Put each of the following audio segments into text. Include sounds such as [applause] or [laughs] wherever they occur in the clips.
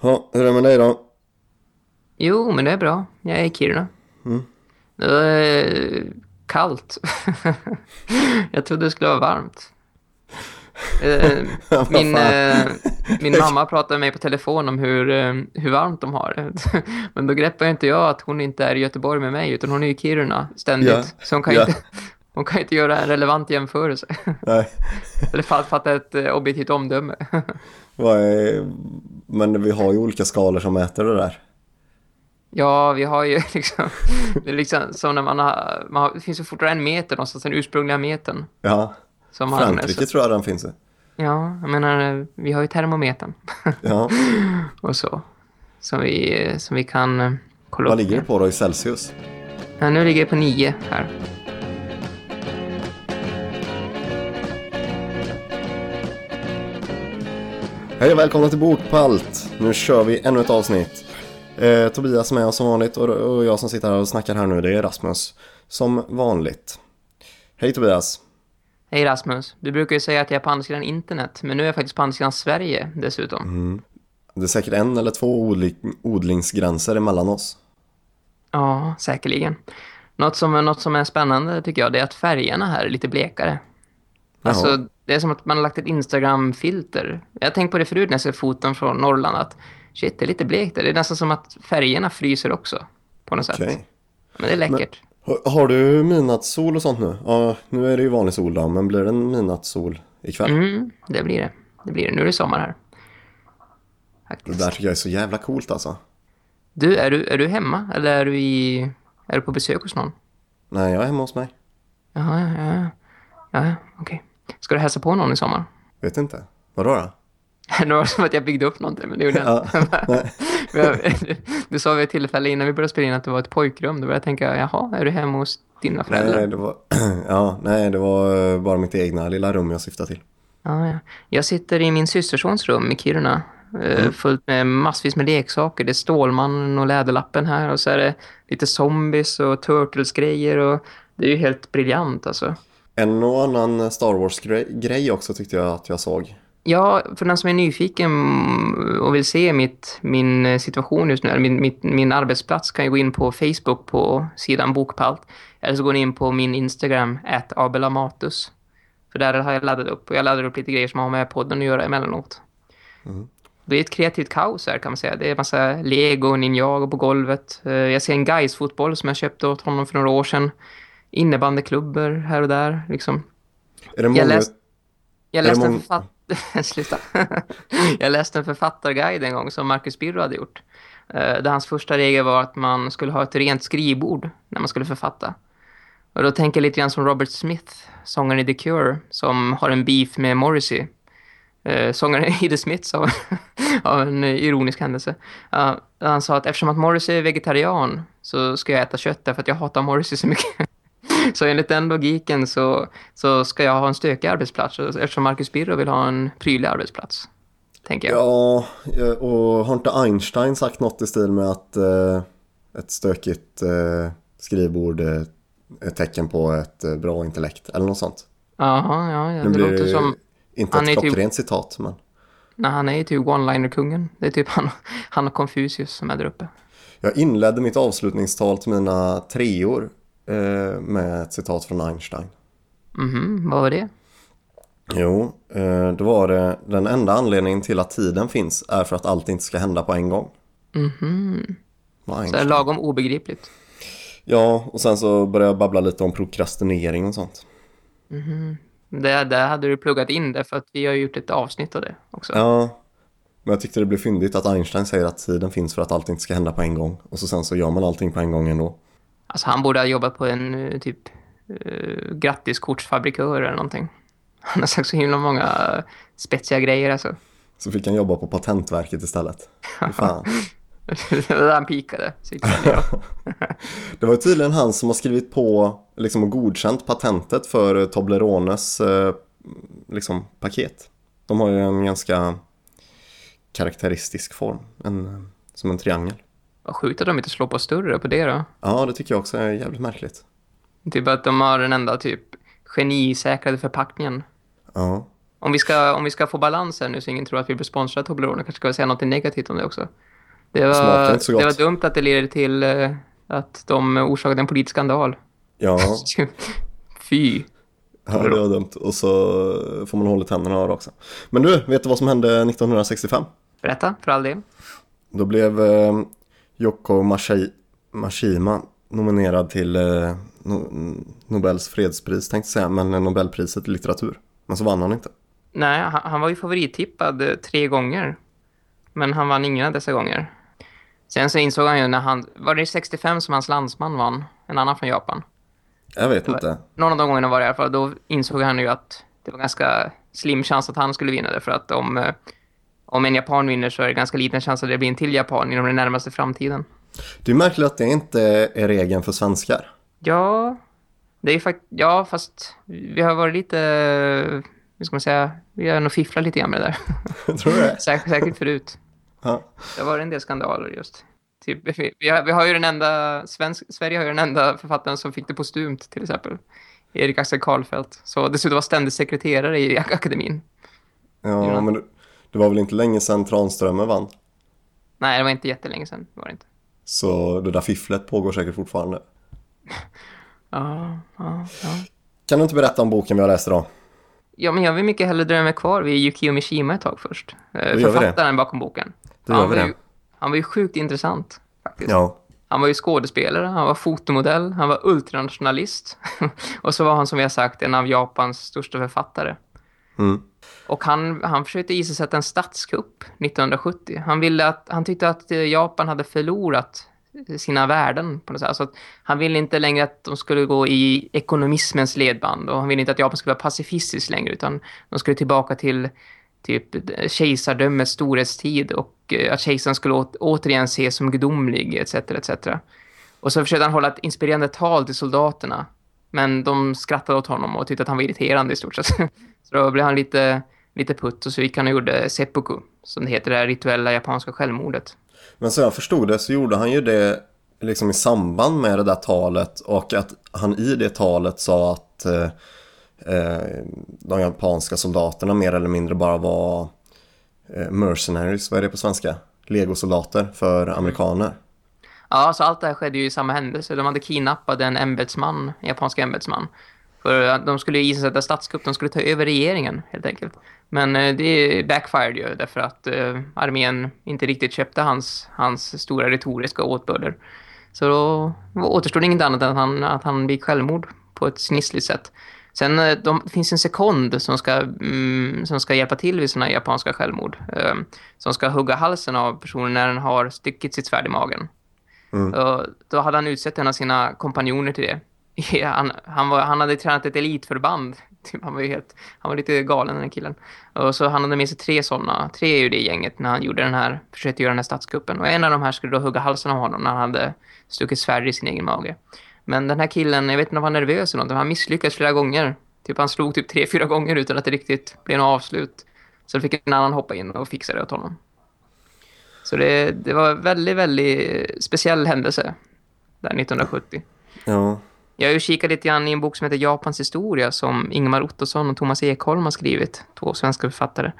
Ja, hur är det med dig då? Jo, men det är bra. Jag är i Kiruna. Mm. Det är kallt. [laughs] jag trodde det skulle vara varmt. [laughs] Min, eh, min [laughs] mamma pratade med mig på telefon om hur, eh, hur varmt de har det. Men då greppar inte jag att hon inte är i Göteborg med mig utan hon är i Kiruna ständigt. Ja. Så hon kan, Ja. inte, hon kan inte göra en relevant jämförelse. Nej. [laughs] Eller fa- fatta ett eh, objektivt omdöme. [laughs] Vad. Men vi har ju olika skalor som mäter det där. Ja, vi har ju [laughs] liksom... Det är liksom som när man har... Man har det finns ju fortfarande en meter någonstans, den ursprungliga metern. Ja, Som man, Frankrike så, tror jag den finns i. Ja, jag menar, vi har ju termometern. Ja, och så. Som vi, som vi kan eh, kolla vad upp. ligger det på då i Celsius? Ja, nu ligger det på nio här. Hej och välkomna till Bokpalt! Nu kör vi ännu ett avsnitt. Eh, Tobias med oss som vanligt och, och jag som sitter här och snackar här nu det är Rasmus. Som vanligt. Hej Tobias! Hej Rasmus, du brukar ju säga att jag är på andra sidan internet, men nu är jag faktiskt på andra sidan Sverige dessutom. Mm. Det är säkert en eller två odling, odlingsgränser emellan oss. Ja, säkerligen. Något som, är- något som är spännande tycker jag, det är att färgerna här är lite blekare. Alltså, Jaha. Det är som att man har lagt ett Instagram-filter. Jag tänkt på det förut när jag ser foton från Norrland att shit, det är lite blekt där. Det är nästan som att färgerna fryser också på något Okej. sätt. Men det är läckert. Har, har du midnattssol och sånt nu? Ja, nu är det ju vanlig sol då, men blir det en midnattssol ikväll? Mm, det blir det. Det blir det. Nu är det sommar här. Det Faktiskt. där tycker jag är så jävla coolt alltså. Du, är du, är du hemma? Eller är du, i, är du på besök hos någon? Nej, jag är hemma hos mig. Jaha, ja, ja. Ja, okej. Ska du hälsa på någon i sommar? Vet inte. Vadå då? [laughs] Det var som att jag byggde upp någonting, men det gjorde jag Ja, inte. [laughs] Jag- [laughs] Du sa vid ett tillfälle innan vi började spela in att det var ett pojkrum. Då började jag tänka, jaha, är du hemma hos dina föräldrar? Nej, det var, [clears throat] ja, nej, det var eh, bara mitt egna lilla rum jag syftade till. Ja, ja. Jag sitter i min systersons rum i Kiruna. eh, Mm. Fullt med massvis med leksaker. Det är Stålmannen och Läderlappen här. Och så är det lite zombies och Turtles-grejer. Och det är ju helt briljant alltså. En och annan Star Wars-grej också tyckte jag att jag såg. Ja, för den som är nyfiken och vill se mitt, min situation just nu, min, mitt, min arbetsplats, kan ju gå in på Facebook på sidan Bokpalt. Eller så går ni in på min Instagram, abelamatus. För där har jag laddat upp. Och jag laddar upp lite grejer som har med podden att göra emellanåt. Det är ett kreativt kaos här kan man säga. Det är massa Lego, Ninjago på golvet. Eh, Jag ser en Gais-fotboll som jag köpte åt honom för några år sedan. Innebandyklubbor här och där, liksom. Är det många... Jag läste, jag läste en många- författ... [laughs] Sluta. [laughs] jag läste en författarguide en gång som Marcus Birro hade gjort. Eh, Där hans första regel var att man skulle ha ett rent skrivbord när man skulle författa. Och då tänker jag lite grann som Robert Smith, sångaren i The Cure, som har en beef med Morrissey. Eh, sångaren i The Smiths av, [laughs] av en ironisk händelse. Ja, han sa att eftersom att Morrissey är vegetarian så ska jag äta kött därför att jag hatar Morrissey så mycket. [laughs] Så enligt den logiken så, så ska jag ha en stökig arbetsplats eftersom Marcus Birro vill ha en prydlig arbetsplats. Tänker jag. Ja, ja, och har inte Einstein sagt något i stil med att eh, ett stökigt eh, skrivbord är ett tecken på ett eh, bra intellekt eller något sånt? Jaha, ja, ja. Nu Det blir låter det som... inte han ett typ- klockrent citat, men... Nej, han är ju typ one-liner-kungen. Det är typ han, [laughs] han och Confucius som är där uppe. Jag inledde mitt avslutningstal till mina treor eh, med ett citat från Einstein. Mhm, vad var det? Jo, eh, då var det den enda anledningen till att tiden finns är för att allt inte ska hända på en gång. Mhm. Så är lagom obegripligt. Ja, och sen så började jag babbla lite om prokrastinering och sånt. Det, där hade du pluggat in det för att vi har gjort ett avsnitt av det också. Ja, men jag tyckte det blev fyndigt att Einstein säger att tiden finns för att allt inte ska hända på en gång. Och så sen så gör man allting på en gång ändå. Alltså han borde ha jobbat på en eh, typ uh, grattiskortsfabrikör eller någonting. [laughs] Han har sagt så himla många spetsiga grejer alltså. Så fick han jobba på Patentverket istället. [laughs] Fan. [laughs] det var där han pikade. Det var tydligen han som har skrivit på liksom, och godkänt patentet för eh, Toblerones eh, liksom, paket. De har ju en ganska karaktäristisk form, en, eh, som en triangel. Vad sjukt att de inte slår på större på det då. Ja, det tycker jag också är jävligt märkligt. Typ att de har den enda typ genisäkrade förpackningen. Ja. Om vi ska, om vi ska få balans här nu så ingen tror att vi blir sponsrade av Toblerone kanske ska vi säga något negativt om det också. Det var, det var dumt att det leder till eh, att de orsakade en politisk skandal. Ja, [laughs] Fy. ja, det var dumt. Och så får man hålla tänderna av också. Men du, vet du vad som hände 1965? Berätta, för all del. Då blev eh, Yoko Mashi- Mashima nominerad till eh, no Nobels fredspris tänkte jag säga, men Nobelpriset i litteratur. Men så vann han inte. Nej, han, han var ju favorittippad eh, tre gånger. Men han vann ingen av dessa gånger. Sen så insåg han ju när han... Var det 65 som hans landsman vann? En annan från Japan. Jag vet inte. Någon av de gångerna var det i alla fall. Då insåg han ju att det var ganska slim chans att han skulle vinna det. För att om, eh, om en japan vinner så är det ganska liten chans att det blir en till japan inom den närmaste framtiden. Det är märkligt att det inte är regeln för svenskar. Ja, det är faktiskt... Ja, fast vi har varit lite... Hur ska man säga? Vi har nog fifflat lite grann med det där. [laughs] Tror du det? [laughs] Säkert, säkert förut. Ja. Det var en del skandaler just. Typ, vi, vi, har, vi har ju den enda... Svensk, Sverige har ju den enda författaren som fick det postumt, till exempel. Erik Axel Karlfeldt. Så dessutom var ständig sekreterare i akademin. Ja, men det, var väl inte länge sedan Tranströmer vann. Nej, det var inte jättelänge sedan. Det var det inte. Så det där fifflet pågår säkert fortfarande. [laughs] Ja, ja, ja. Kan du inte berätta om boken vi har läst idag? Ja, men jag vill mycket hellre drömma kvar vid Yukio Mishima ett tag först. Eh, Då gör. Författaren bakom boken. Då gör han, vi var det. ju, han var ju sjukt intressant, faktiskt. Ja. Han var ju skådespelare, han var fotomodell, han var ultranationalist. [laughs] och så var han, som vi har sagt, en av Japans största författare. Mm. Och han, han försökte iscensätta en statskupp 1970. Han, ville att, han tyckte att eh, Japan hade förlorat eh, sina värden på något sätt. Alltså att han ville inte längre att de skulle gå i ekonomismens ledband och han ville inte att Japan skulle vara pacifistiskt längre utan de skulle tillbaka till typ kejsardömets storhetstid och eh, att kejsaren skulle å- återigen ses som gudomlig etc. etc. Och så försökte han hålla ett inspirerande tal till soldaterna men de skrattade åt honom och tyckte att han var irriterande i stort sett. [laughs] Så då blev han lite, lite putt och så gick han och gjorde seppuku som det heter det här rituella japanska självmordet. Men så jag förstod det så gjorde han ju det liksom i samband med det där talet och att han i det talet sa att eh, eh, de japanska soldaterna mer eller mindre bara var eh, mercenaries, vad är det på svenska? Legosoldater för amerikaner. Ja, så allt det här skedde ju i samma händelse. De hade kidnappat en ämbetsman, en japansk ämbetsman. För de skulle ju sätta statskupp, de skulle ta över regeringen helt enkelt. Men eh, det backfired ju därför att eh, armén inte riktigt köpte hans, hans stora retoriska åtbörder. Så då återstod inget annat än att han, att han begick självmord på ett snissligt sätt. Sen eh, de, det finns en sekond som ska, mm, som ska hjälpa till vid såna japanska självmord. Eh, som ska hugga halsen av personen när den har stycket sitt svärd i magen. Och då hade han utsett en av sina kompanjoner till det. [laughs] Han, han, var, han hade tränat ett elitförband. Typ, [laughs] Han var, ju helt, han var lite galen den här killen. Och så han hade med sig tre sådana. Tre ur det gänget när han gjorde den här, försökte göra den här statskuppen. Och en av de här skulle då hugga halsen av honom när han hade stuckit svärd i sin egen mage. Men den här killen, jag vet inte om han var nervös eller något, men han misslyckades flera gånger. Typ han slog typ tre, fyra gånger utan att det riktigt blev något avslut. Så fick en annan hoppa in och fixa det åt honom. Så det, det var en väldigt, väldigt speciell händelse där 1970. Ja, jag har ju kikat lite grann i en bok som heter Japans historia som Ingmar Ottosson och Thomas Ekholm har skrivit, två svenska författare.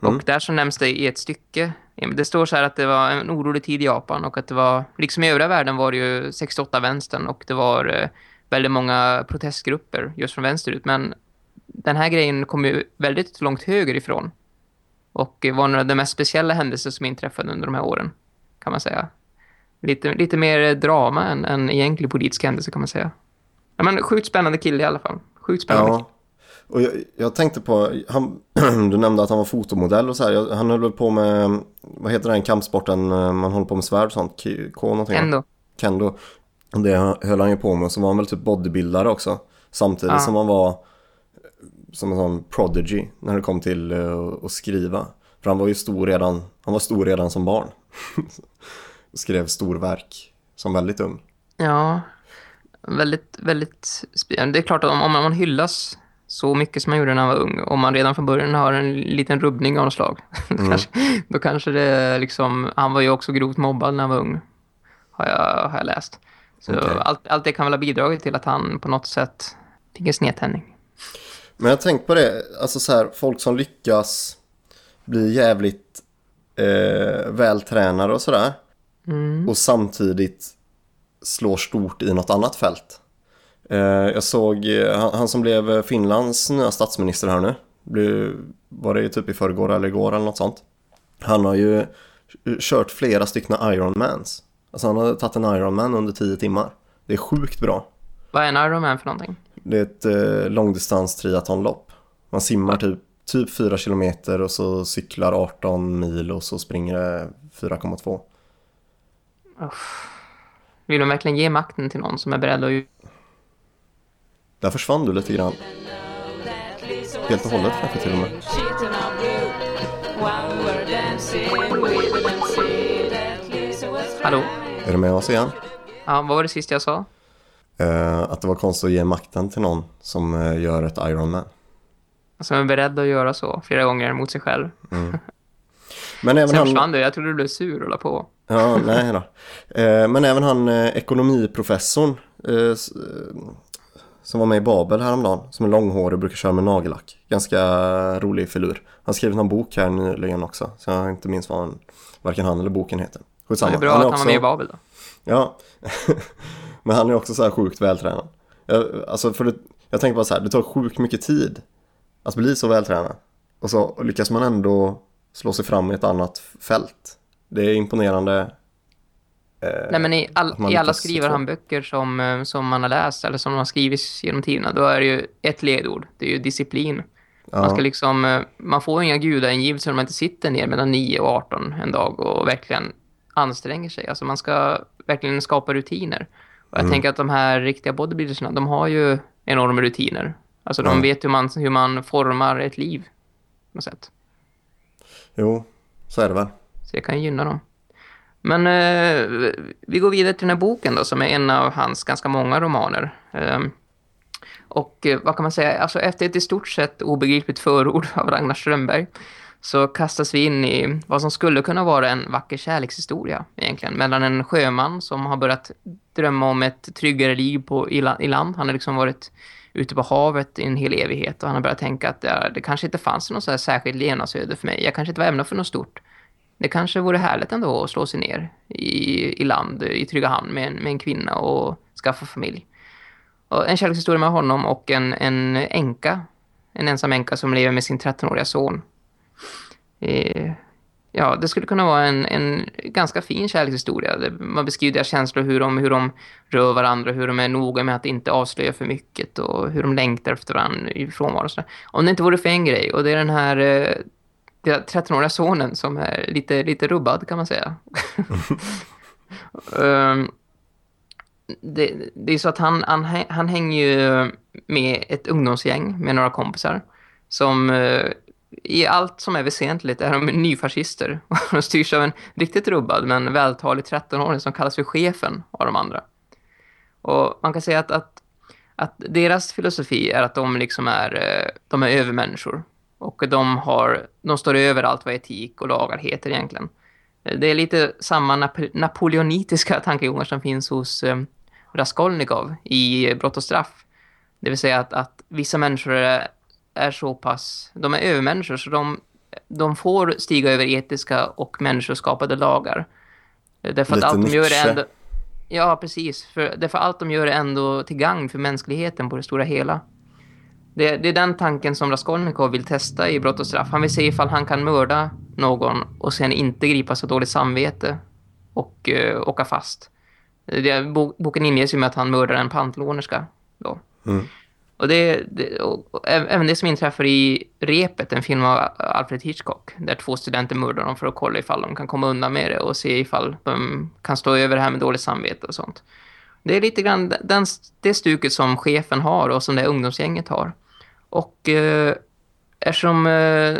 Och där så nämns det i ett stycke, det står så här att det var en orolig tid i Japan och att det var, liksom i övriga världen var det ju 68 vänstern och det var eh, väldigt många protestgrupper just från vänsterut. Men den här grejen kom ju väldigt långt höger ifrån och var några av de mest speciella händelser som inträffade under de här åren, kan man säga. Lite, lite mer drama än en egentlig politisk händelse kan man säga. Ja, men sjukt spännande kille i alla fall. Sjukt spännande ja. Och jag, jag tänkte på, han, [clears throat] du nämnde att han var fotomodell och så här. Han höll på med, vad heter den kampsporten, eh, man håller på med svärd och sånt, K, K någonting. Kendo. Och det höll han ju på med och så var han väl typ bodybuildare också. Samtidigt Ja. som han var eh, som en sån prodigy när det kom till eh, att skriva. För han var ju stor redan, han var stor redan som barn. [laughs] skrev storverk som väldigt ung. Ja, väldigt, väldigt spirande. Det är klart att om, om man hyllas så mycket som man gjorde när han var ung, om man redan från början har en liten rubbning av något slag, [laughs] kanske, då kanske det liksom, han var ju också grovt mobbad när han var ung, har jag, har jag läst. Så Okej. allt, allt det kan väl ha bidragit till att han på något sätt fick en snedtändning. Men jag tänkt på det, alltså så här, folk som lyckas bli jävligt eh, vältränade och sådär. Mm. Och samtidigt slår stort i något annat fält. Eh, jag såg eh, han, som blev Finlands nya statsminister här nu. Var det typ i förrgår eller igår eller något sånt. Han har ju kört flera stycken Ironmans. Alltså han har tagit en Ironman under 10 timmar. Det är sjukt bra. Vad är en Ironman för någonting? Det är ett eh, långdistans triathlonlopp. Man simmar typ, typ 4 kilometer och så cyklar 18 mil och så springer det 4,2. Vill de verkligen ge makten till någon som är beredd att... Där försvann du lite grann. Helt och hållet kanske till och med. Hallå? Är du med oss igen? Ja, vad var det sista jag sa? Eh, att det var konstigt att ge makten till någon som eh, gör ett Ironman. Som är beredd att göra så flera gånger mot sig själv. Men även Sen han... försvann du. Jag trodde du blev sur och la på. Ja, nej då. Eh, men även han eh, ekonomiprofessorn eh, som var med i Babel häromdagen, som är långhårig och brukar köra med nagellack. Ganska rolig filur. Han skrev någon bok här nyligen också, så jag inte minns vad han, varken han eller boken heter. Det Skitsamma. är bra att är han var också- med i Babel då. Ja, [laughs] men han är också så här sjukt vältränad. Jag, alltså för det, jag tänker bara så här, det tar sjukt mycket tid att bli så vältränad. Och så lyckas man ändå slå sig fram i ett annat fält. Det är imponerande. eh, Nej, men i, all, i alla lyckas skriver så. han böcker som, eh, som man har läst eller som har skrivits genom tiderna, då är det ju ett ledord. Det är ju disciplin. Man, ska liksom, eh, man får inga gudaingivelser om man inte sitter ner mellan 9 och 18 en dag och verkligen anstränger sig. Alltså man ska verkligen skapa rutiner. Och jag Mm. tänker att de här riktiga bodybuildersna, de har ju enorma rutiner. Alltså de Ja. vet hur man, hur man formar ett liv. På något sätt. Jo, så är det väl. Så jag kan gynna dem. Men eh, vi går vidare till den här boken då, som är en av hans ganska många romaner. Eh, och eh, vad kan man säga? Alltså efter ett i stort sett obegripligt förord [laughs] av Ragnar Strömberg så kastas vi in i vad som skulle kunna vara en vacker kärlekshistoria egentligen. Mellan en sjöman som har börjat drömma om ett tryggare liv på, i, i land. Han har liksom varit ute på havet i en hel evighet och han har börjat tänka att ja, det kanske inte fanns något så här särskilt levnadsöde för mig. Jag kanske inte var ämnad för något stort. Det kanske vore härligt ändå att slå sig ner i, i land, i trygga hamn med en, med en kvinna och skaffa familj. Och en kärlekshistoria med honom och en, en änka. En ensam änka som lever med sin 13-åriga son. Eh, ja, det skulle kunna vara en, en ganska fin kärlekshistoria. Man beskriver deras känslor, hur de, hur de rör varandra, hur de är noga med att inte avslöja för mycket och hur de längtar efter varandra i frånvaro. Om det inte vore för en grej, och det är den här eh, 13-åriga sonen som är lite, lite rubbad kan man säga. [laughs] Ehm, det, det är så att han, han, han hänger ju med ett ungdomsgäng med några kompisar som eh, i allt som är väsentligt är de nyfascister. [laughs] De styrs av en riktigt rubbad men vältalig 13-åring som kallas för chefen av de andra. Och man kan säga att, att, att deras filosofi är att de liksom är, eh, de är övermänniskor. Och de, har, de står över allt vad etik och lagar heter egentligen. Det är lite samma nap- napoleonitiska tankegångar som finns hos eh, Raskolnikov i Brott och straff. Det vill säga att, att vissa människor är, är så pass... De är övermänniskor så de, de får stiga över etiska och människoskapade lagar. Eh, Därför Lite att allt de gör är ändå... Ja, precis. För, därför allt de gör är ändå till gagn för mänskligheten på det stora hela. Det, det är den tanken som Raskolnikov vill testa i brott och straff. Han vill se ifall han kan mörda någon och sen inte gripas av dåligt samvete och uh, åka fast. Det, bo, boken inges ju med att han mördar en pantlånerska då. Mm. Och, det, det, och, och även det som inträffar i Repet, en film av Alfred Hitchcock, där två studenter mördar dem för att kolla ifall de kan komma undan med det och se ifall de kan stå över det här med dåligt samvete och sånt. Det är lite grann den, det stuket som chefen har och som det ungdomsgänget har. Och eh, eftersom eh,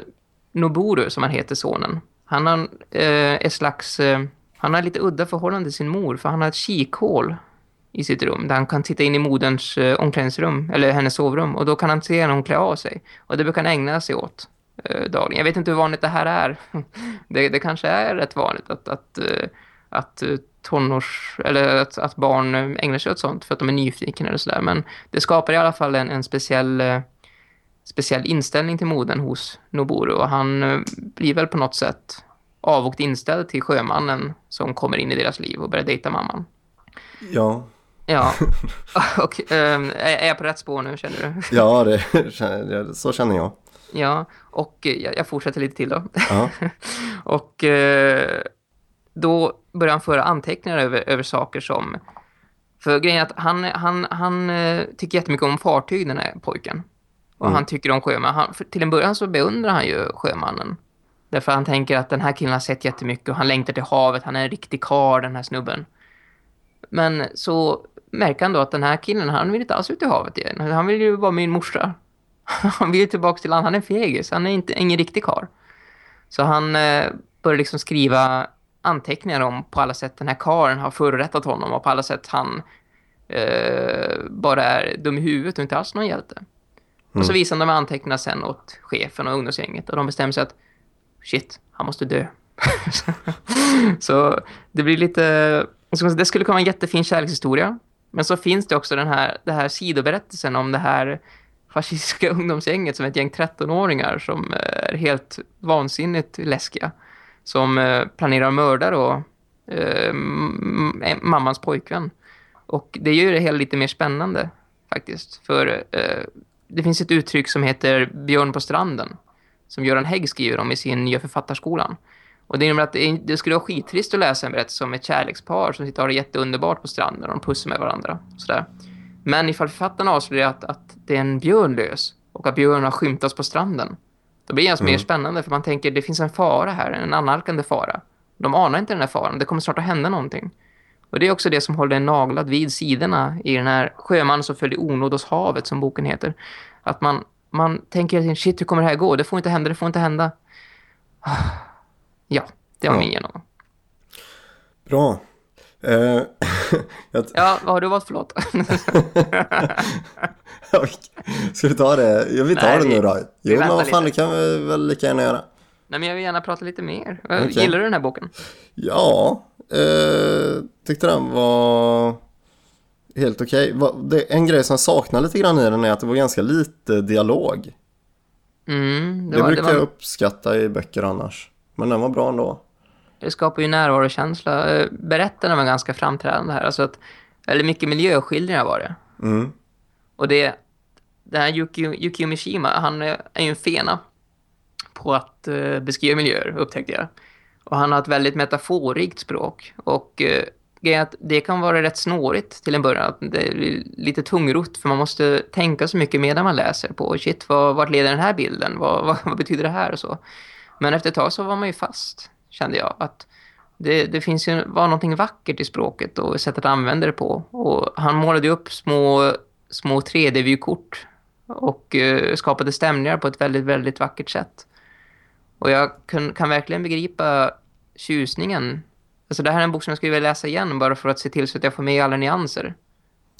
Noboru, som han heter sonen, han har eh, ett slags... Eh, han har lite udda förhållande till sin mor för han har ett kikhål i sitt rum där han kan titta in i moderns eh, omklädningsrum eller hennes sovrum och då kan han se när hon klär av sig. Och det brukar han ägna sig åt eh, dagligen. Jag vet inte hur vanligt det här är. [laughs] det, det kanske är rätt vanligt att, att, eh, att eh, tonårs eller att, att barn ägnar sig åt sånt för att de är nyfikna eller sådär. Men det skapar i alla fall en, en speciell, eh, speciell inställning till moden hos Noboru och han eh, blir väl på något sätt avvokt inställd till sjömannen som kommer in i deras liv och börjar dejta mamman. Ja. Ja, [laughs] [laughs] och ähm, är jag på rätt spår nu känner du? Ja, det, så känner jag. Ja, och jag, jag fortsätter lite till då. Ja. [laughs] och äh, då börjar han föra anteckningar över, över saker som... För grejen är att han, han, han äh, tycker jättemycket om fartyg, den här pojken. Och mm. han tycker om sjömän. Han, till en början så beundrar han ju sjömannen. Därför han tänker att den här killen har sett jättemycket och han längtar till havet. Han är en riktig kar den här snubben. Men så märker han då att den här killen, han vill inte alls ut i havet igen. Han vill ju vara min morsa. [laughs] Han vill tillbaka till land. Han är fegis. Han är inte, ingen riktig kar. Så han eh, börjar liksom skriva anteckningar om på alla sätt den här karen har förorättat honom och på alla sätt han eh, bara är dum i huvudet och inte alls någon hjälte. Mm. Och så mm. visar de anteckningarna sen åt chefen och ungdomsgänget och de bestämmer sig att shit, han måste dö. [laughs] så det blir lite... Det skulle komma en jättefin kärlekshistoria. Men så finns det också den här, det här sidoberättelsen om det här fascistiska [laughs] ungdomsgänget som är ett gäng 13-åringar som är helt vansinnigt läskiga. Som eh, planerar att mörda då eh, mammans pojkvän. Och det gör det hela lite mer spännande faktiskt. För eh, det finns ett uttryck som heter Björn på stranden som Göran Hägg skriver om i sin nya författarskolan. Och det innebär att det, skulle vara skittrist att läsa en berättelse om ett kärlekspar som sitter och har det jätteunderbart på stranden och de pussar med varandra. Sådär. Men ifall författarna avslöjar att, att det är en björn lös och att björn har skymtats på stranden då blir det ens mm. mer spännande för man tänker det finns en fara här, en annalkande fara. De anar inte den här faran, det kommer snart att hända någonting. Och det är också det som håller en naglad vid sidorna i den här sjöman som följer onåd hos havet som boken heter. Att man man tänker att shit, hur kommer det här gå? Det får inte hända, det får inte hända. [sighs] Ja, det var ja. min genomgång. Bra. [laughs] Uh, ja, vad har du valt för låt? [laughs] Ska vi ta det? Jag vill ta Nej, det nu då. Jo, men vad fan, det kan vi väl lika gärna göra. Nej, men jag vill gärna prata lite mer. Okay. Gillar du den här boken? Ja, uh, tyckte den var helt okej. Okay. En grej som jag saknar lite grann i den är att det var ganska lite dialog. Mm, det, det var, brukar det var... jag uppskatta i böcker annars. Men den var bra ändå. Det skapar ju närvaro och känsla. Eh, berättarna var ganska framträdande här. Alltså att, eller mycket miljöskildringar var det. Mm. Och det, den här Yukio, Yukio Mishima, han är ju en fena på att eh, beskriva miljöer, upptäckte jag. Och han har ett väldigt metaforigt språk. Och eh, det kan vara rätt snårigt till en början. Att det är lite tungrott för man måste tänka så mycket medan man läser på shit, vad, vart leder den här bilden? Vad, [laughs] vad, vad, betyder det här och så? Men efter ett tag så var man ju fast, kände jag. Att det, det finns ju var någonting vackert i språket och sättet att använda det på. Och han målade upp små, små 3D-vykort och eh, skapade stämningar på ett väldigt, väldigt vackert sätt. Och jag kan, kan verkligen begripa tjusningen Alltså det här är en bok som jag skulle vilja läsa igen bara för att se till så att jag får med alla nyanser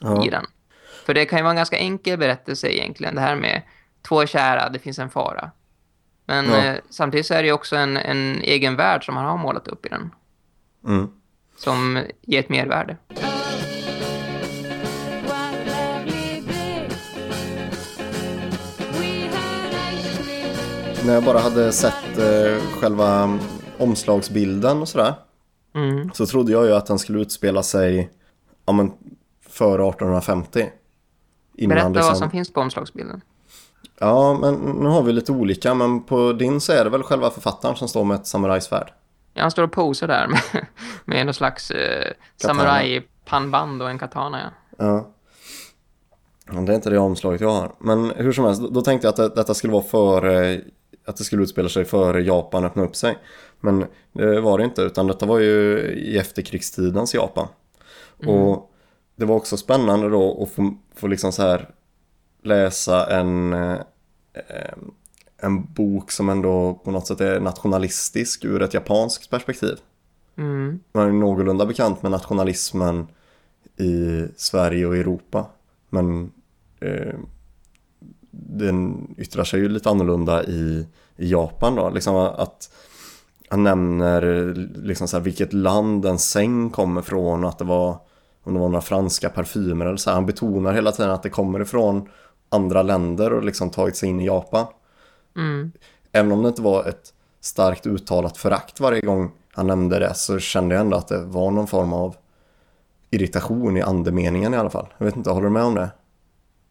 ja. i den. För det kan ju vara en ganska enkel berättelse egentligen. Det här med två kära, det finns en fara. Men ja. eh, samtidigt så är det ju också en, en egen värld som han har målat upp i den. Mm. Som ger ett mervärde. När jag bara hade sett eh, själva omslagsbilden och sådär Mm. Så trodde jag ju att den skulle utspela sig ja, men, före 1850. Innan Berätta liksom... vad som finns på omslagsbilden. Ja, men nu har vi lite olika. Men på din så är det väl själva författaren som står med ett samurajsvärd. Ja, han står och posar där [laughs] med, med någon slags eh, samuraj-pannband och en katana. Ja. ja. Det är inte det omslaget jag har. Men hur som helst, då tänkte jag att det, detta skulle vara för... Att det skulle utspela sig före Japan öppna upp sig. Men det var det inte utan detta var ju i efterkrigstidens Japan. Mm. Och det var också spännande då att få, få liksom så här läsa en, eh, en bok som ändå på något sätt är nationalistisk ur ett japanskt perspektiv. Mm. Man är någorlunda bekant med nationalismen i Sverige och Europa. Men eh, den yttrar sig ju lite annorlunda i, i Japan då. Liksom att han nämner liksom så här, vilket land en säng kommer ifrån och att det var om det var några franska parfymer eller så här. Han betonar hela tiden att det kommer ifrån andra länder och liksom tagit sig in i Japan. Mm. Även om det inte var ett starkt uttalat förakt varje gång han nämnde det så kände jag ändå att det var någon form av irritation i andemeningen i alla fall. Jag vet inte, håller du med om det?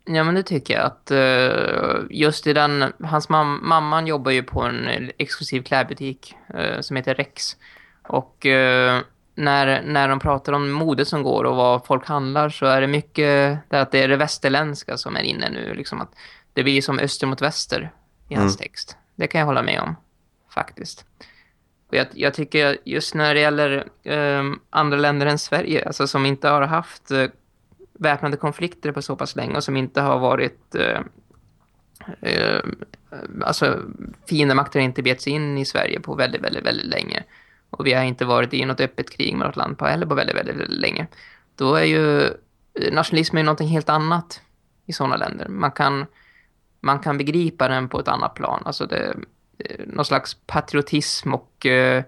Ja, men det tycker jag att uh, just i den, hans mam mamman jobbar ju på en exklusiv klädbutik uh, som heter Rex. Och uh, när, när de pratar om modet som går och vad folk handlar så är det mycket där att det är det västerländska som är inne nu. Liksom att det blir som öster mot väster i hans Mm. text. Det kan jag hålla med om, faktiskt. Och jag, jag tycker just när det gäller andra länder än Sverige, alltså som inte har haft väpnade konflikter på så pass länge och som inte har varit... eh, uh, alltså fiendemakter har inte bet sig in i Sverige på väldigt, väldigt, väldigt länge. Och vi har inte varit i något öppet krig med något land på heller på väldigt, väldigt, väldigt länge. Då är ju eh, nationalism är någonting helt annat i sådana länder. Man kan, man kan begripa den på ett annat plan. Alltså det, det någon slags patriotism och eh,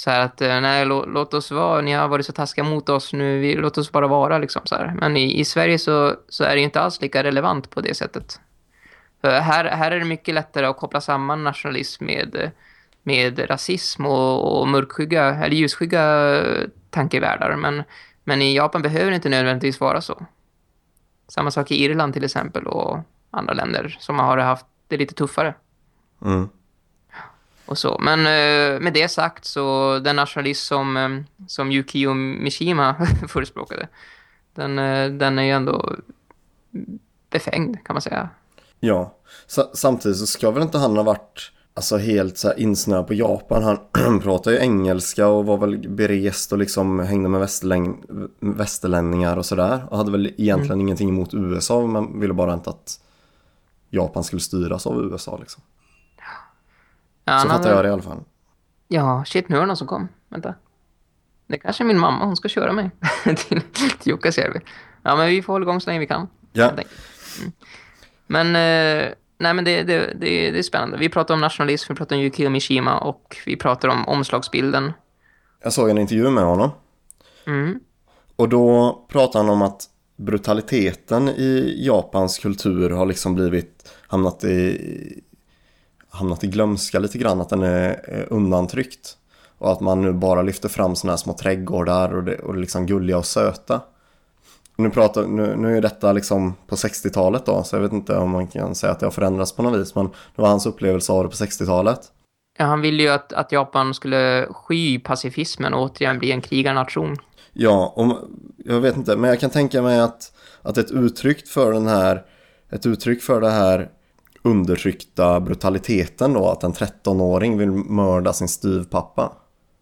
så här att eh, nej, lå, låt oss vara, ni har varit så taskiga mot oss nu, vi, låt oss bara vara liksom så här. Men i, i Sverige så, så är det ju inte alls lika relevant på det sättet. För här, här är det mycket lättare att koppla samman nationalism med, med rasism och, och mörkskygga, eller ljusskygga tankevärldar. Men, men i Japan behöver det inte nödvändigtvis vara så. Samma sak i Irland till exempel och andra länder som har haft det lite tuffare. Mm. Och så. Men eh, med det sagt så den nationalism som, eh, som Yukio Mishima [laughs] förespråkade den, eh, den är ju ändå befängd kan man säga. Ja, Sa- samtidigt så ska väl inte han ha varit alltså helt så insnöad på Japan. Han [clears throat] pratar ju engelska och var väl berest och liksom hängde med västerläng västerlänningar och sådär. Och hade väl egentligen Mm. ingenting emot USA men ville bara inte att Japan skulle styras av USA liksom. Ja, Så fattar hade- jag det i alla fall. Ja, shit, nu är det någon som kom. Vänta. Det kanske är min mamma, hon ska köra mig [laughs] till, till Jukkasjärvi. Ja, men vi får hålla igång så länge vi kan. Ja. Mm. Men, eh, nej, men det, det, det, det är spännande. Vi pratar om nationalism, vi pratar om Yukio Mishima och vi pratar om omslagsbilden. jag såg en intervju med honom. Mm. Och då pratar han om att brutaliteten i Japans kultur har liksom blivit hamnat i hamnat i glömska lite grann, att den är undantryckt. Och att man nu bara lyfter fram sådana här små trädgårdar och det, och liksom gulliga och söta. Nu, pratar, nu, nu är detta liksom på 60-talet då, så jag vet inte om man kan säga att det har förändrats på något vis, men det var hans upplevelse av det på 60-talet. Ja, han ville ju att, att Japan skulle sky pacifismen och återigen bli en krigarnation. Ja, och jag vet inte, men jag kan tänka mig att, att ett uttryck för den här, ett uttryck för det här undertryckta brutaliteten då, att en 13-åring vill mörda sin styvpappa,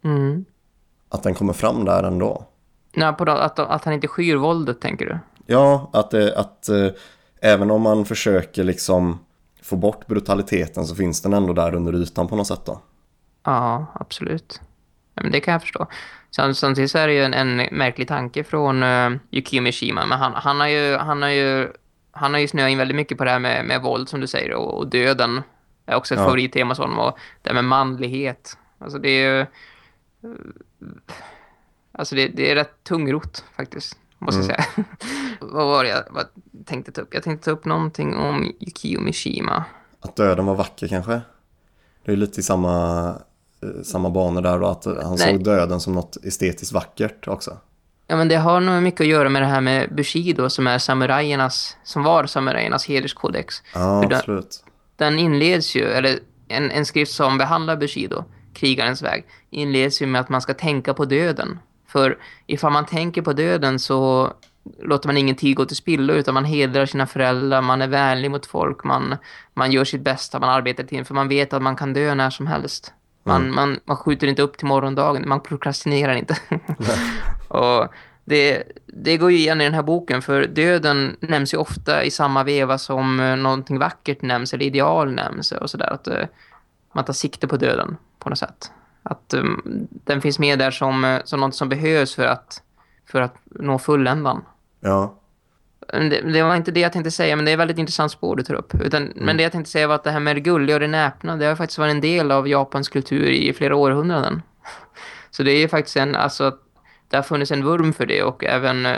Mm. att den kommer fram där ändå. Ja, på då, att, att han inte skyr våldet, tänker du? Ja, att, det, att eh, även om man försöker liksom få bort brutaliteten så finns den ändå där under ytan på något sätt då. Ja, absolut. Ja, men det kan jag förstå. Sam- Samtidigt så är det ju en, en märklig tanke från uh, Yukio Mishima. Men han, han har ju, han har ju, han har ju snöat in väldigt mycket på det här med, med våld som du säger och, och döden. är också ett Ja. favorittema honom. Och det här med manlighet. Alltså det är ju... Alltså det, det är rätt tungrot faktiskt, måste jag säga. [laughs] vad var det jag vad tänkte ta upp? Jag tänkte ta upp någonting om Yukio Mishima. Att döden var vacker kanske. Det är lite i samma, eh, samma banor där då, att han Nej. såg döden som något estetiskt vackert också. Ja, men det har nog mycket att göra med det här med Bushido som är samurajernas, som var samurajernas hederskodex. Ja, det- absolut. Den inleds ju, eller en, en skrift som behandlar Bushido, krigarens väg, inleds ju med att man ska tänka på döden. För ifall man tänker på döden så låter man ingen tid gå till spillo utan man hedrar sina föräldrar, man är vänlig mot folk, man, man gör sitt bästa, man arbetar till för man vet att man kan dö när som helst. Man, man, man skjuter inte upp till morgondagen, man prokrastinerar inte. [laughs] [laughs] Och det, det går ju igen i den här boken för döden nämns ju ofta i samma veva som eh, någonting vackert nämns eller ideal nämns och sådär att eh, man tar sikte på döden på något sätt. Att eh, den finns med där som, som något som behövs för att, för att nå fulländan. Ja, Det, det var inte det jag tänkte säga, men det är väldigt intressant spår du tar upp. Utan, Men det jag tänkte säga var att det här med det gulliga och det näpna, det har faktiskt varit en del av Japans kultur i flera århundraden. [laughs] Så det är ju faktiskt en, alltså, det har funnits en vurm för det och även eh,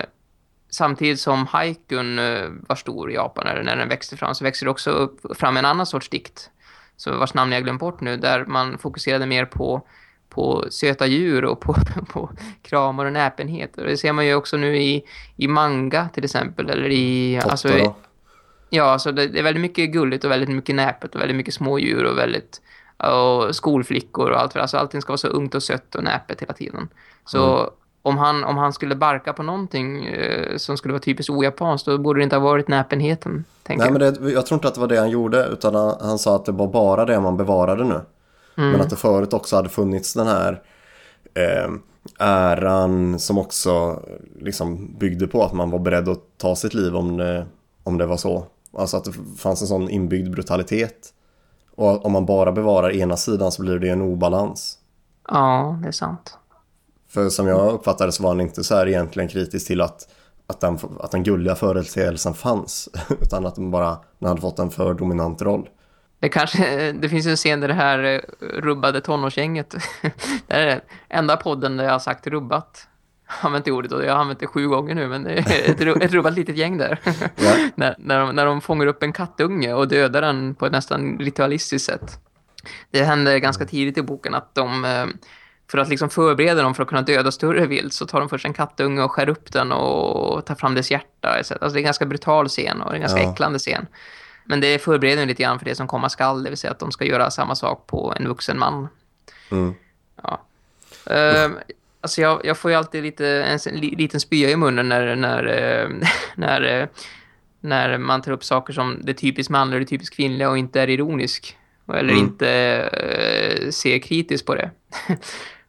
samtidigt som haikun eh, var stor i Japan när, när den växte fram så växte det också upp, fram en annan sorts dikt så vars namn jag glömt bort nu där man fokuserade mer på, på söta djur och på, [laughs] på kramar och näpenhet. Och det ser man ju också nu i, i manga till exempel eller i... Alltså, ja, alltså det, det är väldigt mycket gulligt och väldigt mycket näpet och väldigt mycket små djur och väldigt och skolflickor och allt för alltså allting ska vara så ungt och sött och näpet hela tiden. Så Mm. Om, han, om han skulle barka på någonting eh, som skulle vara typiskt ojapanskt då borde det inte ha varit näpenheten, Nej, jag. men det, jag tror inte att det var det han gjorde utan han, han sa att det var bara det man bevarade nu. Mm. Men att det förut också hade funnits den här eh, äran som också liksom byggde på att man var beredd att ta sitt liv om det, om det var så. Alltså att det fanns en sån inbyggd brutalitet. Och om man bara bevarar ena sidan så blir det en obalans. Ja, det är sant. För som jag uppfattade så var han inte så här egentligen kritisk till att, att, den, att den gulliga företeelsen fanns. [laughs] Utan att den bara den hade fått en för dominant roll. Det kanske, det finns en scen där det här eh, rubbade tonårsgänget. [laughs] det är den enda podden där jag har sagt rubbat. Jag har det ordet och jag har använt det sju gånger nu men det är ett rubbat litet gäng där. Ja. [laughs] när, när, de, när de fångar upp en kattunge och dödar den på ett nästan ritualistiskt sätt. Det händer ganska tidigt i boken att de, eh, för att liksom förbereda dem för att kunna döda större vilt så tar de först en kattunge och skär upp den och tar fram dess hjärta. Alltså det är en ganska brutal scen och en ganska Ja. äcklande scen. Men det förbereder lite grann för det som komma skall, det vill säga att de ska göra samma sak på en vuxen man. Mm. Ja. Ehm, alltså jag, jag får ju alltid lite, en, li, liten spya i munnen när, när, eh, [laughs] när, eh, när man tar upp saker som det typiskt manliga och det typiskt kvinnliga och inte är ironisk. Eller Mm. inte eh, ser kritiskt på det. [laughs]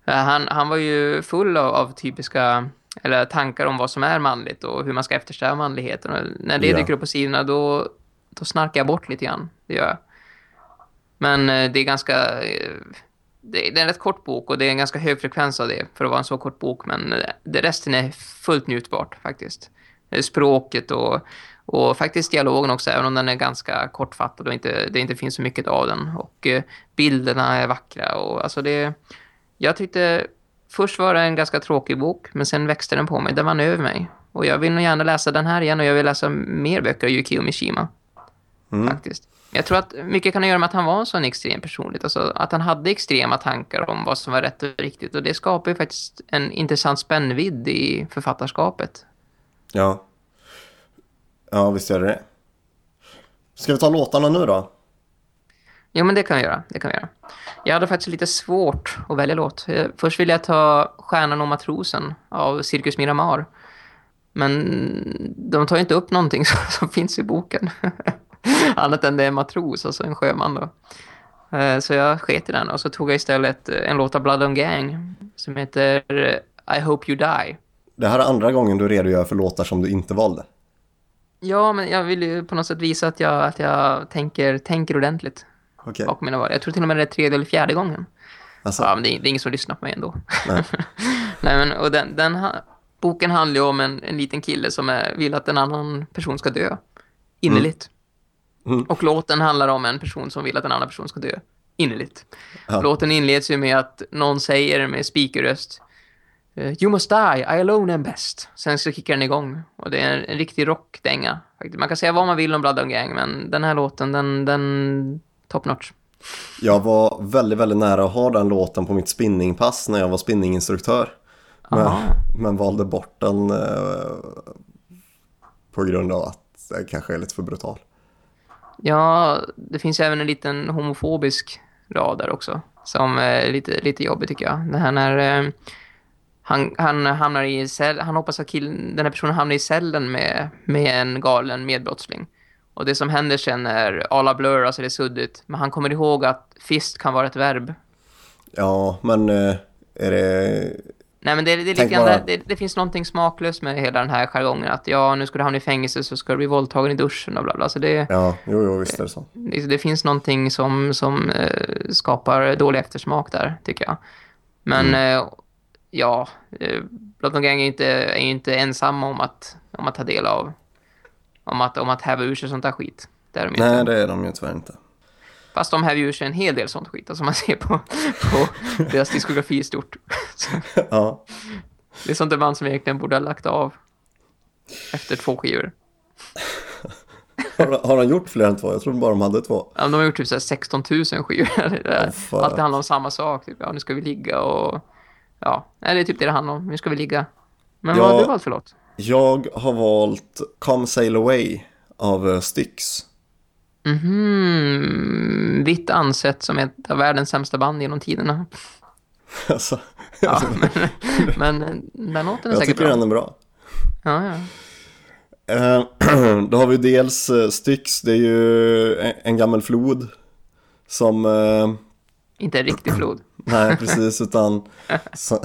Eh, han, han var ju full av, av typiska eller tankar om vad som är manligt och hur man ska eftersträva manligheten. Och när det Ja. dyker upp på sidorna då, då snarkar jag bort lite grann. Det gör jag. Men eh, det är ganska... eh, Det det är en rätt kort bok och det är en ganska hög frekvens av det för att vara en så kort bok. Men det resten är fullt njutbart faktiskt. Språket och, och faktiskt dialogen också, även om den är ganska kortfattad och inte, det inte finns så mycket av den. Och bilderna är vackra. Och, alltså det, jag tyckte först var det en ganska tråkig bok, men sen växte den på mig. Den vann över mig. Och jag vill nog gärna läsa den här igen och jag vill läsa mer böcker av Yukio Mishima Mm. faktiskt. Jag tror att mycket kan göra med att han var en sån extrem personlighet. Alltså att han hade extrema tankar om vad som var rätt och riktigt. Och det skapar ju faktiskt en intressant spännvidd i författarskapet. Ja. Ja, visst gör det det. Ska vi ta låtarna nu då? Jo, men det kan vi göra. Det kan vi göra. Jag hade faktiskt lite svårt att välja låt. Eh, Först vill jag ta Stjärnan och matrosen av Cirkus Miramar. Men de tar ju inte upp någonting [laughs] som, som finns i boken. [laughs] Annat än det är matros, alltså en sjöman då. Eh, Så jag sket i den och så tog jag istället eh, en låt av Blood on Gang som heter I Hope You Die. Det här är andra gången du redogör för låtar som du inte valde. Ja, men jag vill ju på något sätt visa att jag, att jag tänker, tänker ordentligt Okej. bakom mina val. Jag tror till och med det är tredje eller fjärde gången. Alltså, Ja, men det är, det är ingen som lyssnar på mig ändå. Nej. [laughs] Nej, men och den, den ha, boken handlar ju om en, en liten kille som är, vill att en annan person ska dö. Innerligt. Mm. Och låten handlar om en person som vill att en annan person ska dö. Innerligt. Ja. Låten inleds ju med att någon säger med speakerröst eh, You must die, I alone am best. Sen så kickar den igång. Och det är en, en riktig rockdänga. Man kan säga vad man vill om Blood on Gang, men den här låten, den, den top notch. jag var väldigt, väldigt nära att ha den låten på mitt spinningpass när jag var spinninginstruktör. Men, men valde bort den eh, på grund av att den kanske är lite för brutal. Ja, det finns även en liten homofobisk rad där också. Som är lite, lite jobbig tycker jag. Det här när eh, han, han hamnar i cell, han hoppas att killen, den här personen hamnar i cellen med, med en galen medbrottsling. Och det som händer sen är alla blur, alltså det är suddigt. Men han kommer ihåg att fist kan vara ett verb. Ja, men eh, är det... Nej men det, det, grann, bara- där- det, det finns någonting smaklöst med hela den här jargongen. Att ja, nu ska du hamna i fängelse så ska du bli våldtagen i duschen och bla bla. Så det, Ja, jo, jo, visst är det så. det, det finns någonting som, som eh, skapar dålig eftersmak där, tycker jag. Men eh, ja, eh, Blood Gang är inte, är inte ensamma om att, om att ta del av om att, om att häva ur sig sånt där skit. Det är de Nej, inte. det är de ju tyvärr inte. Fast de häver ur sig en hel del sånt skit, alltså man ser på, på [laughs] deras diskografi i stort. Ja, det är sånt band som egentligen borde ha lagt av. Efter två skivor. Har, har han gjort fler än två? Jag trodde bara de hade två. Ja, de har gjort typ så här 16 000 skivor. [laughs] fan. Allt det handlar om samma sak. Typ. Ja, nu ska vi ligga och... Ja, det är typ det det handlar om. Nu ska vi ligga. Men Ja. vad har du valt för låt? Jag har valt Come Sail Away av eh, Styx. Mhm. Vitt ansett som ett av världens sämsta band genom tiderna. [laughs] Alltså, Ja, [laughs] men, men den låten är jag säkert tycker bra. den är bra. Ja, ja. Eh, [clears throat] Då har vi dels eh, Styx, det är ju en- gammal flod som, Inte en riktig flod. [laughs] nej precis, utan som,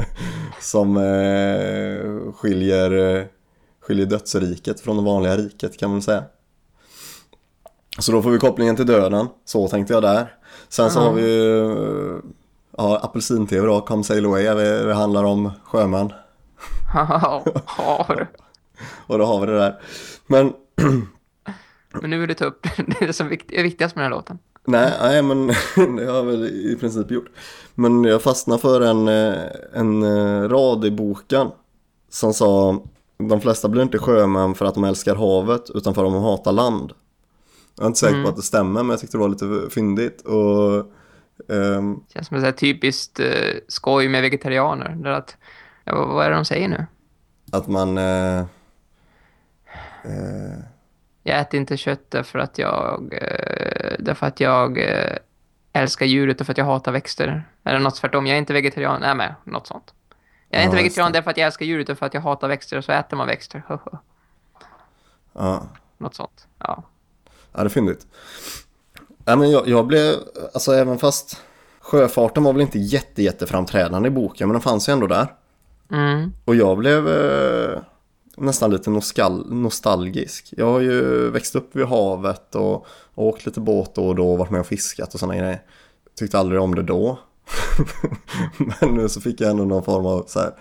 [laughs] som eh, skiljer, eh, skiljer dödsriket från det vanliga riket kan man säga. Så då får vi kopplingen till döden, så tänkte jag där. Sen så Ja. har vi ju, eh, ja, apelsin-tv då, Come Sail Away, det, handlar om sjömän. [laughs] Har? Och då har vi det där. Men [clears throat] Men nu vill du ta upp det som är viktigast med den här låten. Nej, nej men [laughs] det har jag väl i princip gjort. Men jag fastnade för en, eh, en eh, rad i boken som sa de flesta blir inte sjömän för att de älskar havet utan för att de hatar land. Jag är inte säker på att det stämmer men jag tyckte det var lite fyndigt och ehm, Känns som ett typiskt eh, skoj med vegetarianer. Där att, ja, vad, är det de säger nu? att man eh, eh, Jag äter inte kött därför att jag, eh, därför att jag eh, älskar djuret och för att jag hatar växter. Eller något tvärtom. Jag är inte vegetarian. Nej, men något sånt. Jag är Ja, inte vegetarian därför att jag älskar djuret och för att jag hatar växter och så äter man växter. ja, något sånt. Ja. ja det är fyndigt. Nej men jag, jag blev, alltså även fast sjöfarten var väl inte jätte, jätteframträdande i boken men den fanns ju ändå där. Mm. Och jag blev eh, nästan lite nostal nostalgisk. Jag har ju växt upp vid havet och, och åkt lite båt då och då och varit med och fiskat och sådana grejer. Tyckte aldrig om det då. [laughs] Men nu så fick jag ändå någon form av så här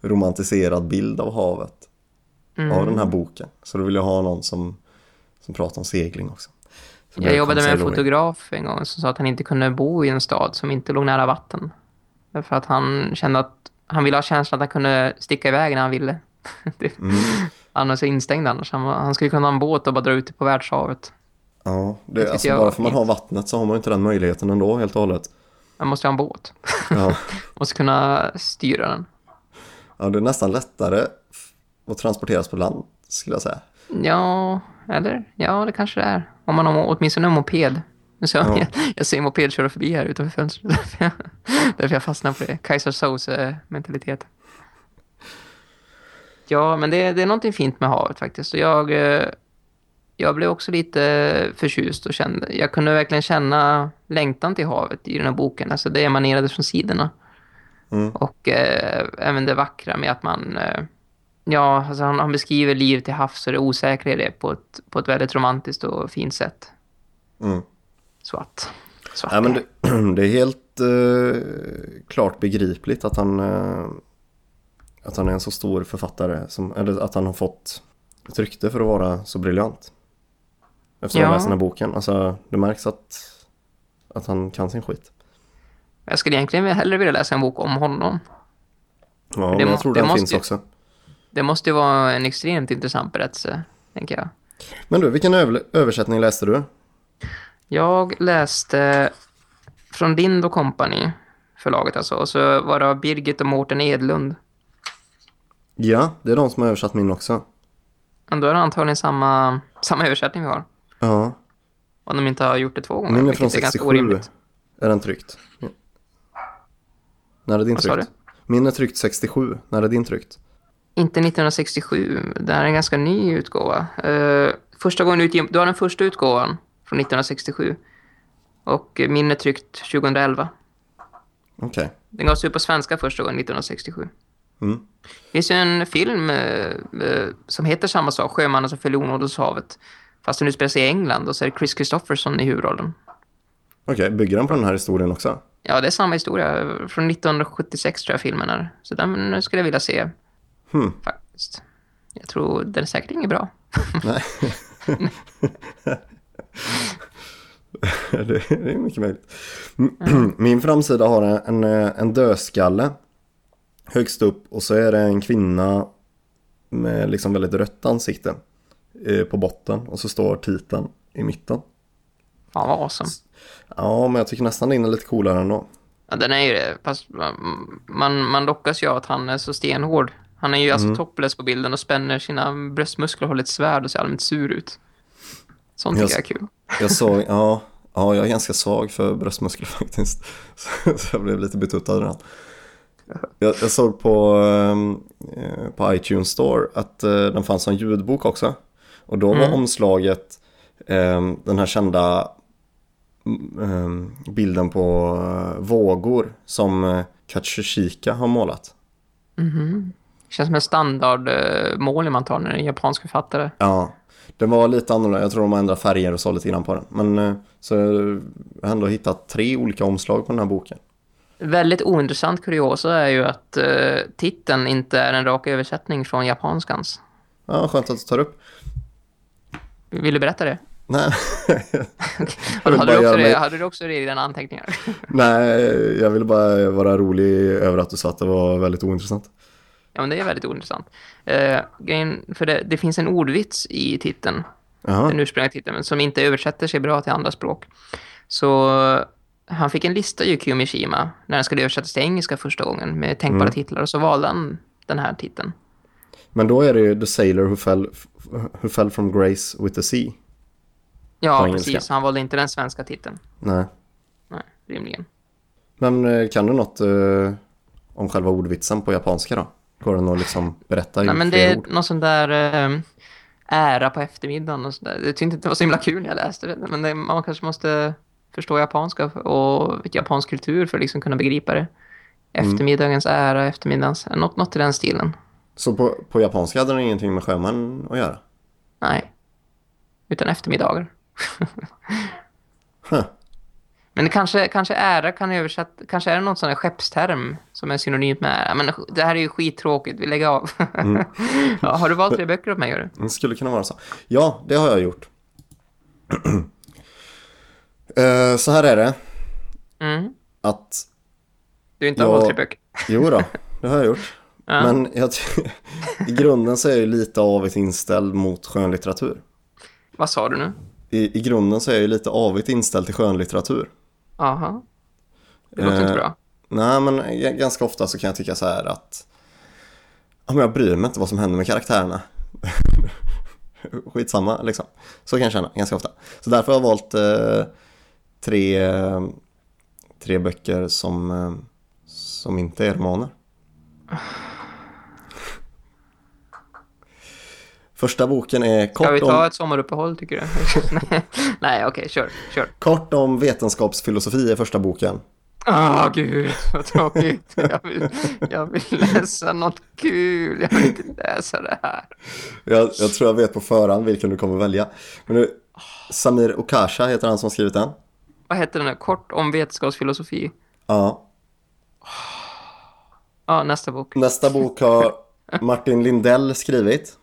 romantiserad bild av havet. Mm. Av den här boken. Så då vill jag ha någon som, som pratar om segling också. Jag jobbade med en fotograf en gång som sa att han inte kunde bo i en stad som inte låg nära vatten. Därför att han kände att han ville ha känslan att han kunde sticka iväg när han ville. Det- Mm. Han är så instängd annars. Han, han skulle kunna ha en båt och bara dra ut på världshavet. Ja, Det det, alltså jag bara för man har vattnet så har man inte den möjligheten ändå helt och hållet. Man måste ha en båt. Ja. [laughs] måste kunna styra den. Ja, det är nästan lättare att transporteras på land, skulle jag säga. Ja, eller? Ja, det kanske det är. Om man har åtminstone en moped. Så Ja. jag, [laughs] jag ser en moped köra förbi här utanför fönstret. [laughs] Därför jag, därför jag fastnar på det. Kaiser Soze mentalitet. Ja, men det, det är någonting fint med havet faktiskt. Och jag, eh, jag blev också lite förtjust och kände... Jag kunde verkligen känna längtan till havet i den här boken. Alltså det emanerade från sidorna. Mm. Och eh, även det vackra med att man... Eh, ja, alltså han, han beskriver liv till havs och det osäkra i det på ett, på ett väldigt romantiskt och fint sätt. Mm. Så att... Så att Ja, men det, [clears throat] det är helt eh, klart begripligt att han, eh, att han är en så stor författare, som, eller att han har fått ett rykte för att vara så briljant. Efter att Ja. ha läst den här boken. Alltså, det märks att, att han kan sin skit. Jag skulle egentligen hellre vilja läsa en bok om honom. Ja, det men jag tror det den finns ju- också. Det måste ju vara en extremt intressant berättelse, tänker jag. Men du, vilken över, översättning läste du? Jag läste från Lind Company, förlaget alltså. Och så var det av Birgit och Mårten Edlund. Ja, det är de som har översatt min också. Men då är det antagligen samma, samma översättning vi har. Ja, Om de inte har gjort det två gånger. min är från ganska 67. orimligt. Är den tryckt? Ja. När är din Vad tryckt? Min är tryckt 67. När är din tryckt? Inte 1967. Det här är en ganska ny utgåva. Uh, första gången utgiven, du har den första utgåvan från 1967. Och min är tryckt 2011. Okej. Den gavs ut på svenska första gången 1967. Mm. Det finns ju en film eh, eh, som heter samma sak, Sjömannen som föll i onådeshavet. Fast den utspelar sig i England och så är det Chris Christopherson i huvudrollen. Okej, bygger den på den här historien också? Ja, det är samma historia. Från 1976 tror jag filmen är. Så den skulle jag vilja se Hmm. faktiskt. Jag tror den är säkert inget bra. Nej. det, [laughs] [laughs] det är mycket möjligt. [clears throat] Min framsida har en, en dödskalle högst upp och så är det en kvinna med liksom väldigt rött ansikte eh, på botten och så står titeln i mitten. Fan vad awesome. Ja, men jag tycker nästan den är lite coolare ändå. Ja, den är ju det. Fast man, man, man lockas ju av att han är så stenhård. Han är ju alltså topless på bilden och spänner sina bröstmuskler och håller ett svärd och ser allmänt sur ut. Sånt tycker jag, Jag- är kul. Jag såg, [laughs] ja, ja, jag är ganska svag för bröstmuskler [laughs] faktiskt. Så, så jag blev lite betuttad redan. Jag, jag såg på, ehm, eh, på iTunes Store att eh, den fanns som ljudbok också. Och då var omslaget ehm, den här kända mm, ehm, bilden på eh, vågor som eh, Katsushika har målat. Känns som en standardmål man tar när det är en japansk författare. Ja, den var lite annorlunda. Jag tror de har ändrat färger och så lite grann på den. Men eh, så jag har ändå hittat tre olika omslag på den här boken. Väldigt ointressant kuriosa är ju att eh, titeln inte är en rak översättning från japanskans. Ja, skönt att du tar upp. Vill du berätta det? Nej, [laughs] Hade du, också det, hade du också det i dina anteckningar? [laughs] nej, jag ville bara vara rolig över att du sa att det var väldigt ointressant. ja, men det är väldigt ointressant. Eh, för det, det finns en ordvits i titeln, Jaha, den ursprungliga titeln, som inte översätter sig bra till andra språk. Så han fick en lista, Yukio Mishima, när den skulle översättas till engelska första gången med tänkbara Mm. titlar. Och så valde han den här titeln. men då är det ju The Sailor Who Fell, who fell from Grace with the Sea. Ja, precis. Han valde inte den svenska titeln. Nej, Nej, rimligen. men eh, kan du något eh, om själva ordvitsen på japanska då? Går det att liksom berätta i Nej, men det är ord? någon sån där eh, ära på eftermiddagen och sådär. Jag tyckte inte det var så himla kul när jag läste det. Men det, man kanske måste förstå japanska och japansk kultur för att liksom kunna begripa det. Mm. Eftermiddagens ära, eftermiddagens... Något, något i den stilen. Så på, på japanska hade det ingenting med sjömän att göra? Nej. Utan eftermiddagar. Huh. Men kanske, kanske ära kan översätta... Kanske är det någon sån här skeppsterm som är synonymt med ära. Men det här är ju skittråkigt. Vi lägger av. Mm. [laughs] ja, har du valt tre böcker åt mig, gör du? Det skulle kunna vara så. Ja, det har jag gjort. [clears throat] Eh, så här är det. Mm. Att, Du inte har Ja. valt tre böcker. jo då, det har jag gjort. [laughs] Ja. Men jag, [laughs] i grunden så är jag lite avigt inställd mot skönlitteratur. Vad sa du nu? I, I grunden så är jag lite avigt inställd till skönlitteratur. Aha. Det låter inte Eh, bra. Nej, men ganska ofta så kan jag tycka så här att ja, men jag bryr mig inte vad som händer med karaktärerna. [laughs] Skitsamma liksom. Så kan jag känna ganska ofta. Så därför har jag valt eh, tre, tre böcker som, som inte är romaner. Första boken är Ska vi kort ta om, ett sommaruppehåll, tycker du? [laughs] Nej, okej, kör, kör. kort om vetenskapsfilosofi är första boken. Åh, gud, vad tråkigt. Jag vill, jag vill läsa något kul. Jag vill inte läsa det här. Jag, jag tror jag vet på förhand vilken du kommer välja. Men nu, Samir Okasha heter han som skrivit den. Vad heter den här? Kort om vetenskapsfilosofi. Ja. Ja, nästa bok. Nästa bok har Martin Lindell skrivit.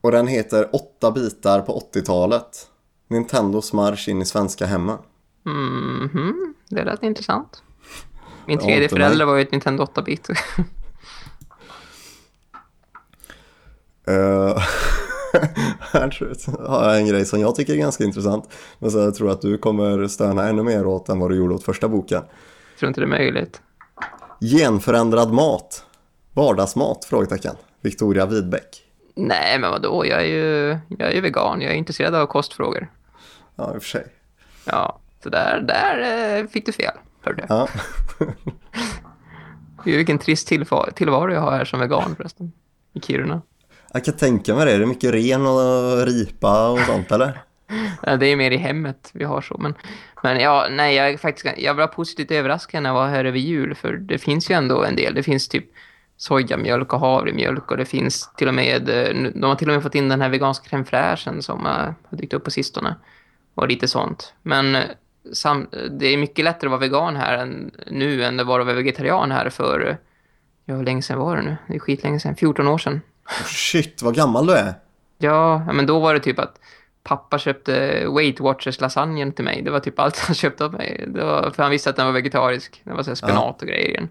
Och den heter Åtta bitar på 80-talet. Nintendos marsch in i svenska hemmen. Mhm, det lät intressant. Min tredje förälder var ju ett Nintendo 8-bit. Uh, [laughs] här jag- har jag en grej som jag tycker är ganska intressant. Men så jag tror att du kommer stöna ännu mer åt än vad du gjorde åt första boken. tror inte det är möjligt. Genförändrad mat. Vardagsmat? Frågetecken. Victoria Widbeck. Nej, men vadå? Jag är ju, jag är ju vegan. Jag är intresserad av kostfrågor. Ja, i och för sig. Ja, så där, där eh, fick du fel. Hörde jag. Ja. [laughs] Vilken trist tillva- tillvaro jag har här som vegan förresten. I Kiruna. Jag kan tänka mig det. Är det mycket ren och ripa och sånt eller? Det är mer i hemmet vi har så. Men, men ja, nej, jag är faktiskt jag var positivt överraskad när jag var här över jul. För det finns ju ändå en del. Det finns typ sojamjölk och havremjölk. Och det finns till och med, eh, de har till och med fått in den här veganska crème fraîchen som eh, har dykt upp på sistone. Och lite sånt. Men eh, sam, det är mycket lättare att vara vegan här än, nu än det var att vara vegetarian här för, ja, hur länge sedan var det nu? Det är skitlänge sedan, 14 år sedan. Oh, shit, vad gammal du är. Ja, men då var det typ att pappa köpte Weight Watchers lasagnen till mig. Det var typ allt han köpte av mig. Var, för han visste att den var vegetarisk. Det var så spenat och grejer igen.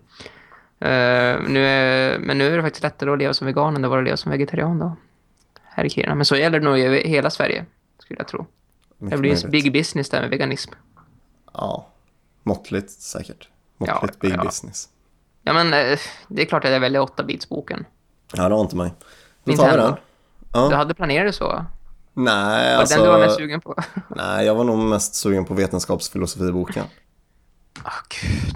Eh, nu är, men nu är det faktiskt lättare att leva som vegan än att leva som vegetarian då. Här i Kiruna. Men så gäller det nog i hela Sverige, skulle jag tro. Mycket Det blir en möjligt. big business där med veganism. Ja, måttligt säkert. Måttligt Ja, big ja. business. Ja, men eh, det är klart att jag väljer 8-bitsboken. Ja, det var inte mig. Då tar vi den. Ja. Du hade planerat så? va? Nej, Var det alltså... den du var mest sugen på? [laughs] Nej, jag var nog mest sugen på vetenskapsfilosofiboken. Åh, gud.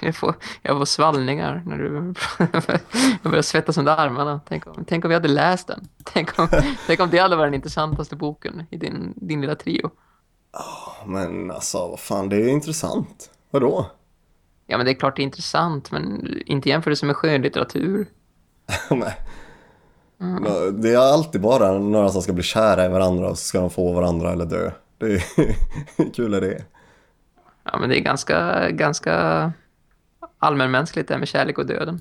Jag får, jag får svallningar när du... [laughs] jag börjar svettas under armarna. Tänk om, tänk om vi hade läst den. Tänk om, [laughs] tänk om det hade varit den intressantaste boken i din, din lilla trio. Men alltså, vad fan, det är ju intressant. Vadå? Ja, men det är klart det är intressant, men inte jämför det som en skönlitteratur. [laughs] Nej. Det är alltid bara några som ska bli kära i varandra och så ska de få varandra eller dö. Det är [laughs] kul är det? Ja, men det är ganska, ganska allmänmänskligt det här med kärlek och döden.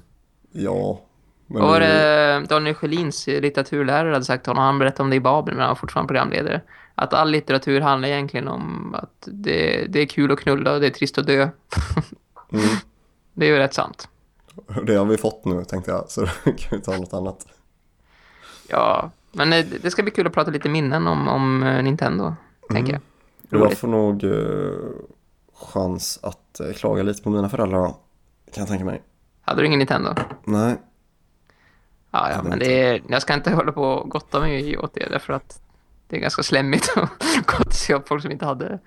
Ja. Men var det Daniel Sjölins litteraturlärare hade sagt honom? Han berättade om det i Babel, men han var fortfarande programledare. Att all litteratur handlar egentligen om att det, det är kul att knulla och det är trist att dö. [laughs] Mm. Det är ju rätt sant. Det har vi fått nu tänkte jag, så [laughs] då kan vi ta något annat. Ja, men det ska bli kul att prata lite minnen om, om eh, Nintendo, tänker jag. Jag Roligt. får nog eh, chans att eh, klaga lite på mina föräldrar då. Kan jag tänka mig. Hade du ingen Nintendo? Nej. Ja, ja men det är, jag ska inte hålla på och gotta mig åt det, därför att det är ganska slemmigt [laughs] att gotta sig åt folk som inte hade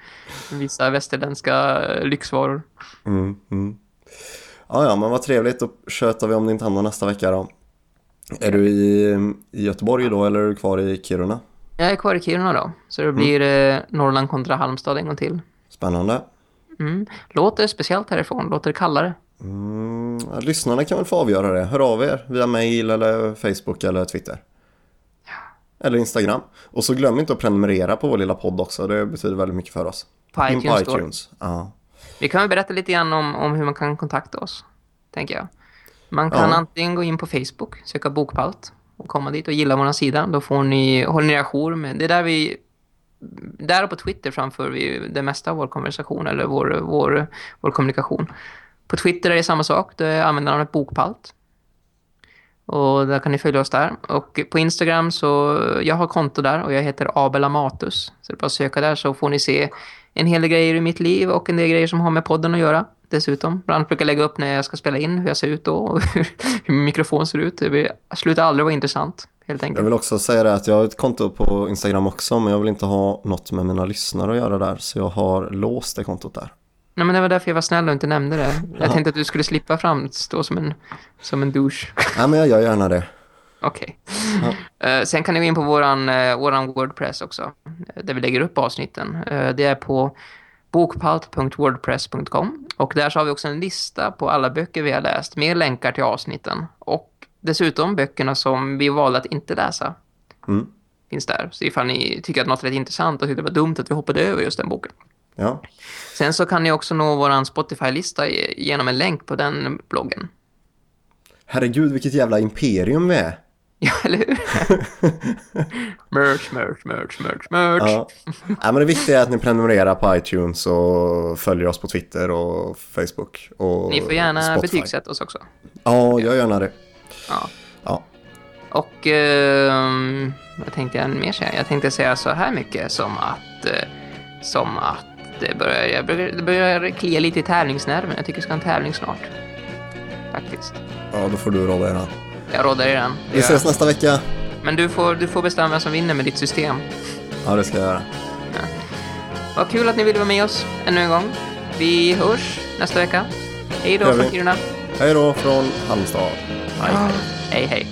vissa västerländska lyxvaror. Mm, mm. Ja, ja, men vad trevligt. Då tjötar vi om Nintendo nästa vecka då. Är du i, i Göteborg då eller är du kvar i Kiruna? Jag är kvar i Kiruna då, så det blir eh, Norrland kontra Halmstad en gång till. Spännande. Mm. Låter speciellt härifrån? Låter kallare? Mm, ja, lyssnarna kan väl få avgöra det. Hör av er via mail eller Facebook eller Twitter. Eller Instagram. Och så glöm inte att prenumerera på vår lilla podd också. Det betyder väldigt mycket för oss. På iTunes, på iTunes. Ja. Vi kan väl berätta lite grann om, om hur man kan kontakta oss, tänker jag. Man kan Ja. antingen gå in på Facebook, söka Bokpalt och komma dit och gilla vår sida. Då får ni, håller ni ajour med, det är där vi, där och på Twitter framför vi det mesta av vår konversation eller vår, vår, vår kommunikation. På Twitter är det samma sak, det är användarnamnet Bokpalt. Och där kan ni följa oss där. Och på Instagram så, jag har konto där och jag heter Abel Amatus. Så det är bara att söka där så får ni se en hel del grejer i mitt liv och en del grejer som har med podden att göra. Dessutom. Bland annat brukar jag lägga upp när jag ska spela in, hur jag ser ut då och hur, [laughs] hur min mikrofon ser ut. Det slutar aldrig vara intressant, helt Jag enkelt. vill också säga det att jag har ett konto på Instagram också men jag vill inte ha något med mina lyssnare att göra där så jag har låst det kontot där. Nej, men det var därför jag var snäll och inte nämnde det. Jag tänkte att du skulle slippa framstå som en, som en douche. Nej men jag gör gärna det. Okej. Eh, sen kan ni gå in på våran, uh, våran Wordpress också. eh, där vi lägger upp avsnitten. Eh, det är på bokpalt.wordpress.com. Och där så har vi också en lista på alla böcker vi har läst. Med länkar till avsnitten. Och dessutom böckerna som vi valde att inte läsa. Mm. Finns där. Så ifall ni tycker att något är rätt intressant och tyckte det var dumt att vi hoppade över just den boken. Ja. Sen så kan ni också nå våran Spotify-lista ge- genom en länk på den bloggen. Herregud vilket jävla imperium vi är. [laughs] Ja, eller hur? [laughs] merch, merch, merch, merch, merch. Ja. Nej, men det viktiga är att ni prenumererar på iTunes och följer oss på Twitter och Facebook och Ni får gärna Spotify. betygsätta oss också. Ja, gör gärna det. Ja. Ja. Och ehm, vad tänkte jag mer säga? Jag tänkte säga så här mycket som att eh, som att det börjar, jag börjar, det börjar klia lite i tävlingsnerven. Jag tycker jag ska ha en tävling snart. Faktiskt. ja, då får du råda era. Jag råddar i den. Det Vi ses jag. nästa vecka. Men du får, du får bestämma vem som vinner med ditt system. Ja, det ska jag göra. Vad kul att ni ville vara med oss ännu en gång. Vi hörs nästa vecka. Hej då från Kiruna. Hej då från Halmstad. Hej. Hej hej.